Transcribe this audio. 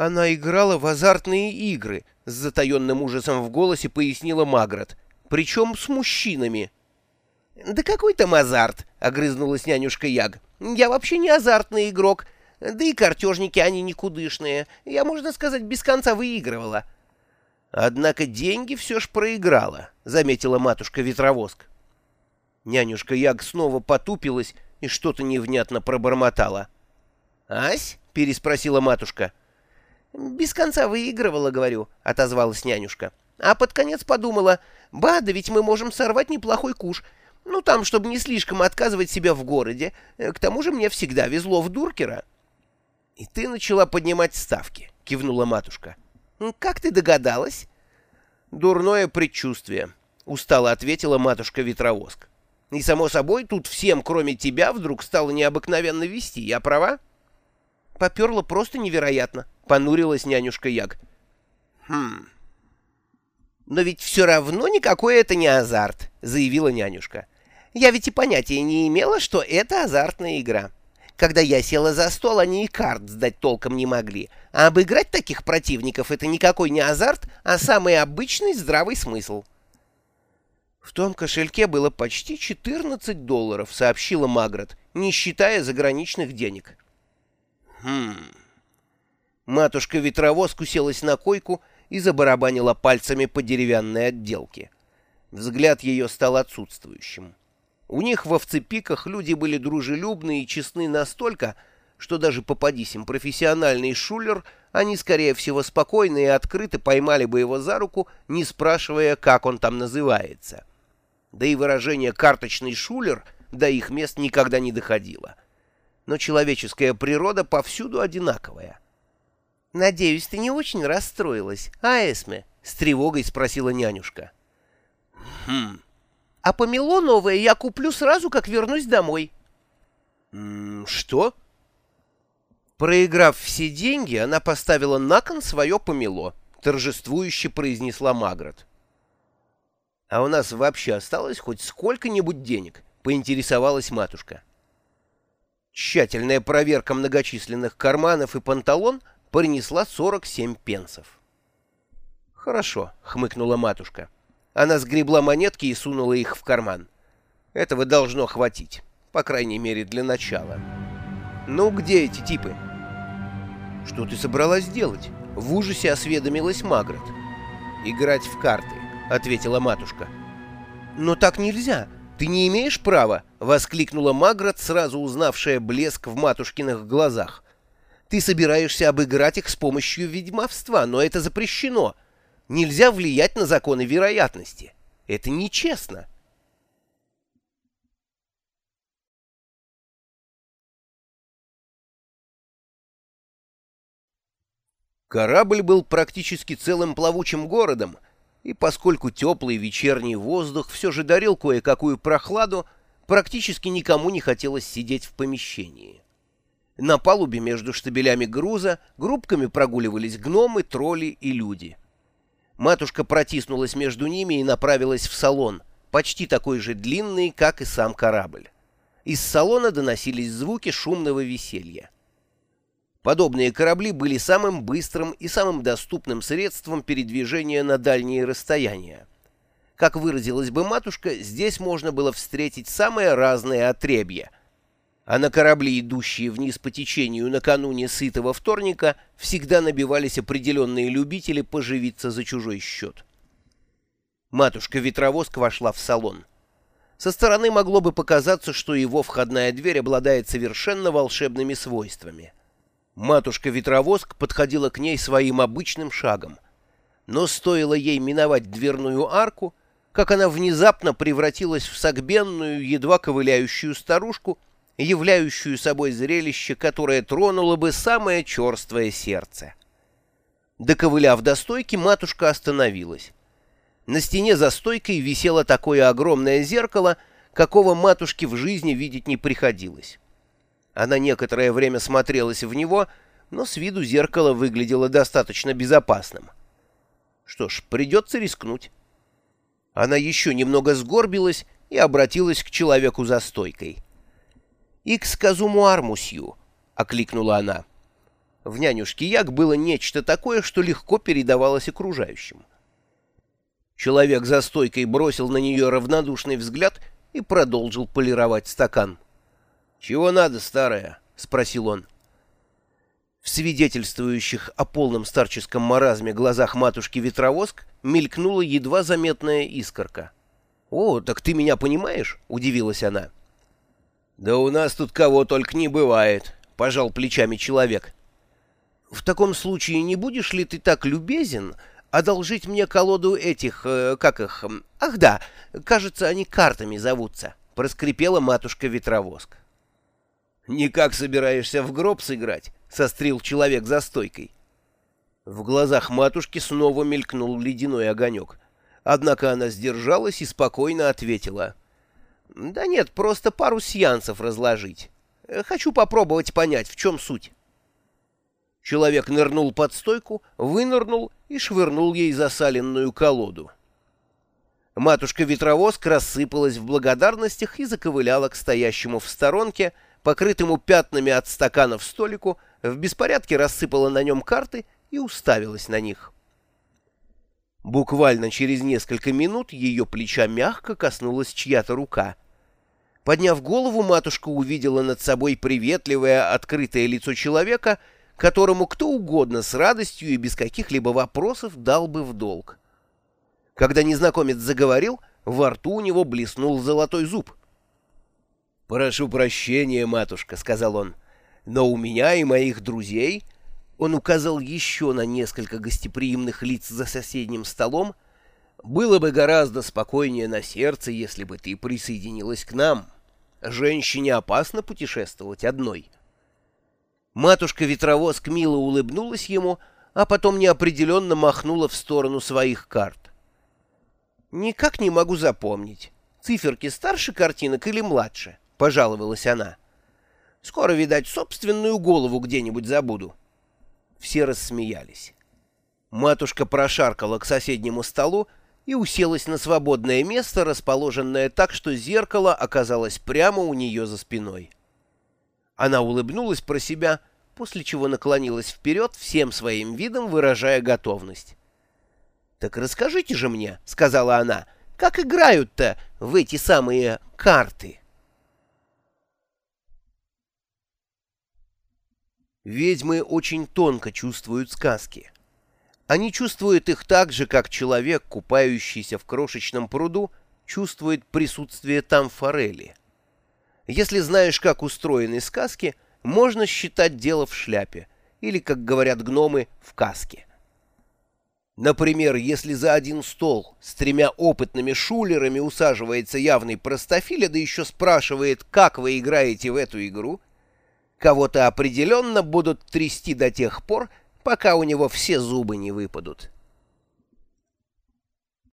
Она играла в азартные игры, с затаенным ужасом в голосе пояснила Магрот. Причем с мужчинами. «Да какой там азарт?» — огрызнулась нянюшка Яг. «Я вообще не азартный игрок. Да и картежники они никудышные. Я, можно сказать, без конца выигрывала». «Однако деньги все ж проиграла», — заметила матушка-ветровоск. Нянюшка Яг снова потупилась и что-то невнятно пробормотала. «Ась?» — переспросила матушка. «Без конца выигрывала, говорю», — отозвалась нянюшка. «А под конец подумала, ба, да ведь мы можем сорвать неплохой куш. Ну, там, чтобы не слишком отказывать себя в городе. К тому же мне всегда везло в Дуркера». «И ты начала поднимать ставки», — кивнула матушка. «Как ты догадалась?» «Дурное предчувствие», — устало ответила матушка-ветровоск. «И, само собой, тут всем, кроме тебя, вдруг стало необыкновенно вести. Я права?» «Поперло просто невероятно», — понурилась нянюшка Яг. «Хм...» «Но ведь все равно никакой это не азарт», — заявила нянюшка. «Я ведь и понятия не имела, что это азартная игра». Когда я села за стол, они и карт сдать толком не могли. А обыграть таких противников — это никакой не азарт, а самый обычный здравый смысл. В том кошельке было почти 14 долларов, сообщила Магрот, не считая заграничных денег. Хм... Матушка-ветровоз уселась на койку и забарабанила пальцами по деревянной отделке. Взгляд ее стал отсутствующим. У них в овцепиках люди были дружелюбны и честны настолько, что даже попадись им профессиональный шулер, они, скорее всего, спокойно и открыто поймали бы его за руку, не спрашивая, как он там называется. Да и выражение «карточный шулер» до их мест никогда не доходило. Но человеческая природа повсюду одинаковая. «Надеюсь, ты не очень расстроилась, а, Эсме?» — с тревогой спросила нянюшка. «Хм...» А помело новое я куплю сразу, как вернусь домой. — Что? Проиграв все деньги, она поставила на кон свое помело, торжествующе произнесла Магрот. — А у нас вообще осталось хоть сколько-нибудь денег? — поинтересовалась матушка. Тщательная проверка многочисленных карманов и панталон принесла 47 пенсов. — Хорошо, — хмыкнула матушка. — она сгребла монетки и сунула их в карман. Этого должно хватить, по крайней мере, для начала. «Ну, где эти типы?» «Что ты собралась делать?» — в ужасе осведомилась Магрот. «Играть в карты», — ответила матушка. «Но так нельзя. Ты не имеешь права!» — воскликнула Магрот, сразу узнавшая блеск в матушкиных глазах. «Ты собираешься обыграть их с помощью ведьмовства, но это запрещено. Нельзя влиять на законы вероятности. Это нечестно. Корабль был практически целым плавучим городом, и поскольку теплый вечерний воздух все же дарил кое-какую прохладу, практически никому не хотелось сидеть в помещении. На палубе между штабелями груза группками прогуливались гномы, тролли и люди. Матушка протиснулась между ними и направилась в салон, почти такой же длинный, как и сам корабль. Из салона доносились звуки шумного веселья. Подобные корабли были самым быстрым и самым доступным средством передвижения на дальние расстояния. Как выразилась бы матушка, здесь можно было встретить самые разные отребья — а на корабли, идущие вниз по течению накануне сытого вторника, всегда набивались определенные любители поживиться за чужой счет. Матушка-ветровозка вошла в салон. Со стороны могло бы показаться, что его входная дверь обладает совершенно волшебными свойствами. Матушка-ветровозк подходила к ней своим обычным шагом. Но стоило ей миновать дверную арку, как она внезапно превратилась в согбенную, едва ковыляющую старушку, являющую собой зрелище, которое тронуло бы самое черствое сердце. Доковыляв до стойки, матушка остановилась. На стене за стойкой висело такое огромное зеркало, какого матушке в жизни видеть не приходилось. Она некоторое время смотрелась в него, но с виду зеркало выглядело достаточно безопасным. Что ж, придется рискнуть. Она еще немного сгорбилась и обратилась к человеку за стойкой. «Икс казумуар, мусью», — окликнула она. В нянюшке Як было нечто такое, что легко передавалось окружающим. Человек за стойкой бросил на нее равнодушный взгляд и продолжил полировать стакан. «Чего надо, старая?» — спросил он. В свидетельствующих о полном старческом маразме глазах матушки Ветровоск мелькнула едва заметная искорка. «О, так ты меня понимаешь?» — удивилась она. «Да у нас тут кого только не бывает», — пожал плечами человек. «В таком случае не будешь ли ты так любезен одолжить мне колоду этих, э, как их... Ах да, кажется, они картами зовутся», — проскрипела матушка Ветровоск. «Никак собираешься в гроб сыграть?» — сострил человек за стойкой. В глазах матушки снова мелькнул ледяной огонек. Однако она сдержалась и спокойно ответила. «Да нет, просто пару сеансов разложить. Хочу попробовать понять, в чем суть». Человек нырнул под стойку, вынырнул и швырнул ей засаленную колоду. Матушка-ветровозк рассыпалась в благодарностях и заковыляла к стоящему в сторонке, покрытому пятнами от стаканов столику, в беспорядке рассыпала на нем карты и уставилась на них. Буквально через несколько минут ее плеча мягко коснулась чья-то рука. Подняв голову, матушка увидела над собой приветливое, открытое лицо человека, которому кто угодно с радостью и без каких-либо вопросов дал бы в долг. Когда незнакомец заговорил, во рту у него блеснул золотой зуб. «Прошу прощения, матушка», — сказал он, — «но у меня и моих друзей...» Он указал еще на несколько гостеприимных лиц за соседним столом. «Было бы гораздо спокойнее на сердце, если бы ты присоединилась к нам. Женщине опасно путешествовать одной». Матушка-ветровозк мило улыбнулась ему, а потом неопределенно махнула в сторону своих карт. «Никак не могу запомнить, циферки старше картинок или младше?» — пожаловалась она. «Скоро, видать, собственную голову где-нибудь забуду». Все рассмеялись. Матушка прошаркала к соседнему столу и уселась на свободное место, расположенное так, что зеркало оказалось прямо у нее за спиной. Она улыбнулась про себя, после чего наклонилась вперед, всем своим видом выражая готовность. «Так расскажите же мне», — сказала она, — «как играют-то в эти самые карты?» Ведьмы очень тонко чувствуют сказки. Они чувствуют их так же, как человек, купающийся в крошечном пруду, чувствует присутствие там форели. Если знаешь, как устроены сказки, можно считать дело в шляпе, или, как говорят гномы, в каске. Например, если за один стол с тремя опытными шулерами усаживается явный простофиля, да еще спрашивает, как вы играете в эту игру, Кого-то определенно будут трясти до тех пор, пока у него все зубы не выпадут.